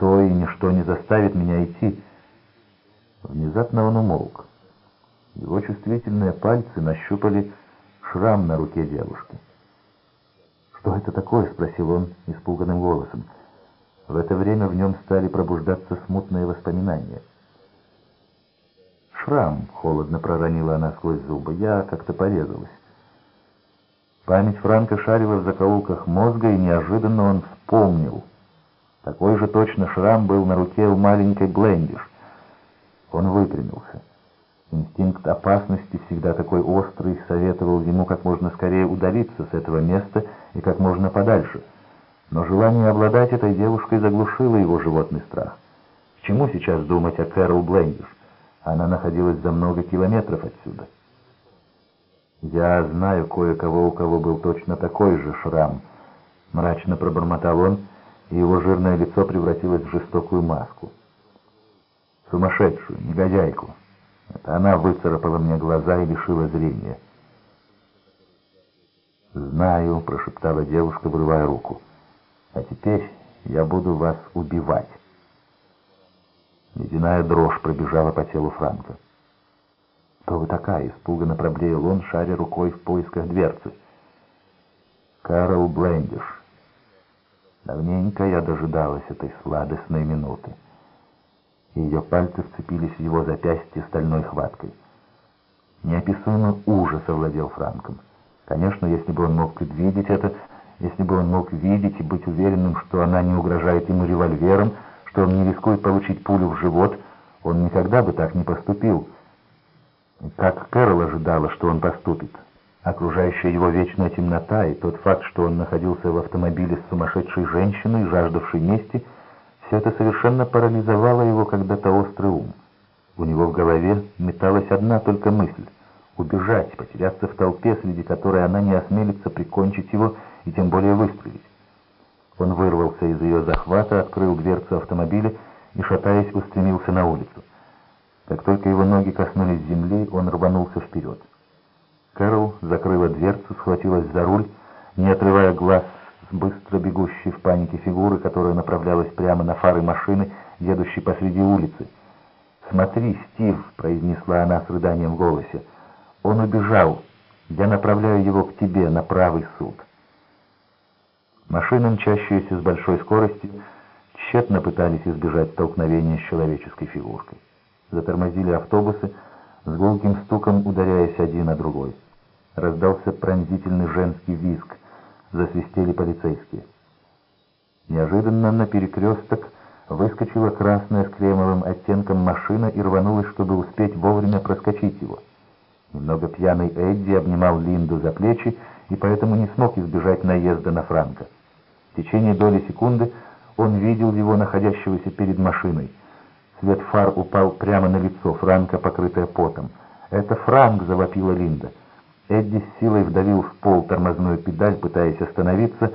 никто и ничто не заставит меня идти. Внезапно он умолк. Его чувствительные пальцы нащупали шрам на руке девушки. «Что это такое?» — спросил он испуганным голосом. В это время в нем стали пробуждаться смутные воспоминания. «Шрам», — холодно проронила она сквозь зубы, — «я как-то порезалась». Память Франка шарила в закоулках мозга, и неожиданно он вспомнил. Такой же точно шрам был на руке у маленькой Блендиш. Он выпрямился. Инстинкт опасности, всегда такой острый, советовал ему как можно скорее удалиться с этого места и как можно подальше. Но желание обладать этой девушкой заглушило его животный страх. К чему сейчас думать о Кэрол Блендиш? Она находилась за много километров отсюда. «Я знаю кое-кого, у кого был точно такой же шрам», — мрачно пробормотал он, и его жирное лицо превратилось в жестокую маску. «Сумасшедшую, негодяйку. Это она выцарапала мне глаза и лишила зрения». «Знаю», — прошептала девушка, вырывая руку. «А теперь я буду вас убивать». Ледяная дрожь пробежала по телу Франка. «Кто вы такая?» — испуганно проблеял он, шаря рукой в поисках дверцы. «Карл Блендиш. Давненько я дожидалась этой сладостной минуты». Ее пальцы вцепились в его запястье стальной хваткой. Неописуемый ужас овладел Франком. Конечно, если бы он мог предвидеть это, если бы он мог видеть и быть уверенным, что она не угрожает ему револьвером, что он не рискует получить пулю в живот, он никогда бы так не поступил. Как Кэрол ожидала, что он поступит. Окружающая его вечная темнота и тот факт, что он находился в автомобиле с сумасшедшей женщиной, жаждавшей мести, все это совершенно парализовало его когда-то острый ум. У него в голове металась одна только мысль — убежать, потеряться в толпе, среди которой она не осмелится прикончить его и тем более выстрелить. Он вырвался из ее захвата, открыл дверцу автомобиля и, шатаясь, устремился на улицу. Как только его ноги коснулись земли, он рванулся вперед. Кэрол закрыла дверцу, схватилась за руль, не отрывая глаз с быстро бегущей в панике фигуры, которая направлялась прямо на фары машины, едущей посреди улицы. «Смотри, Стив», — произнесла она с рыданием в голосе, — «он убежал. Я направляю его к тебе на правый суд». Машины, мчащиеся с большой скоростью, тщетно пытались избежать столкновения с человеческой фигуркой. Затормозили автобусы, с гулким стуком ударяясь один на другой. Раздался пронзительный женский визг, засвистели полицейские. Неожиданно на перекресток выскочила красная с кремовым оттенком машина и рванулась, чтобы успеть вовремя проскочить его. Немного пьяный Эдди обнимал Линду за плечи и поэтому не смог избежать наезда на Франка. В течение доли секунды он видел его, находящегося перед машиной. Свет фар упал прямо на лицо Франка, покрытое потом. «Это Франк!» — завопила Линда. Эдди с силой вдавил в пол тормозную педаль, пытаясь остановиться,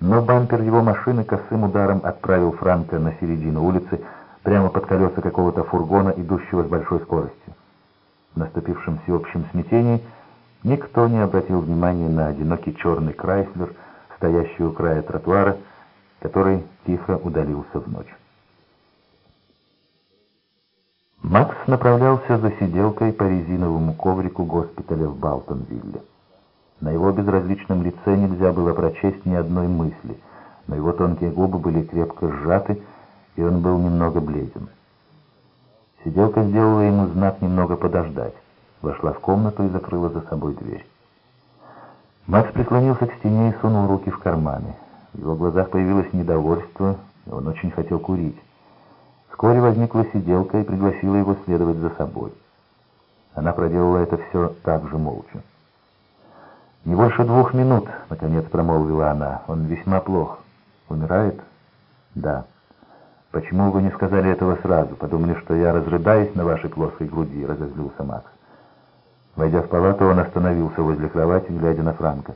но бампер его машины косым ударом отправил Франка на середину улицы, прямо под колеса какого-то фургона, идущего с большой скоростью. В наступившем всеобщем смятении никто не обратил внимания на одинокий черный Крайслер, стоящий у края тротуара, который тихо удалился в ночь. Макс направлялся за сиделкой по резиновому коврику госпиталя в Балтонвилле. На его безразличном лице нельзя было прочесть ни одной мысли, но его тонкие губы были крепко сжаты, и он был немного бледен. Сиделка сделала ему знак немного подождать, вошла в комнату и закрыла за собой дверь. Макс прислонился к стене и сунул руки в карманы. В его глазах появилось недовольство, и он очень хотел курить. Вскоре возникла сиделка и пригласила его следовать за собой. Она проделала это все так же молча. «Не больше двух минут», — наконец промолвила она. «Он весьма плох. Умирает?» «Да». «Почему вы не сказали этого сразу? Подумали, что я разрыдаюсь на вашей плоской груди», — разозлился Макс. Войдя в палату, он остановился возле кровати, глядя на Франка.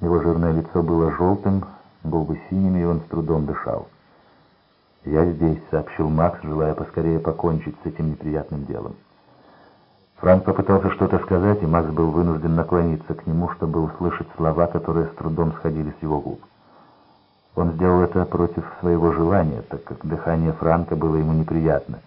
Его жирное лицо было желтым, губы синими, и он с трудом дышал. «Я здесь», — сообщил Макс, желая поскорее покончить с этим неприятным делом. Франк попытался что-то сказать, и Макс был вынужден наклониться к нему, чтобы услышать слова, которые с трудом сходили с его губ. Он сделал это против своего желания, так как дыхание Франка было ему неприятно.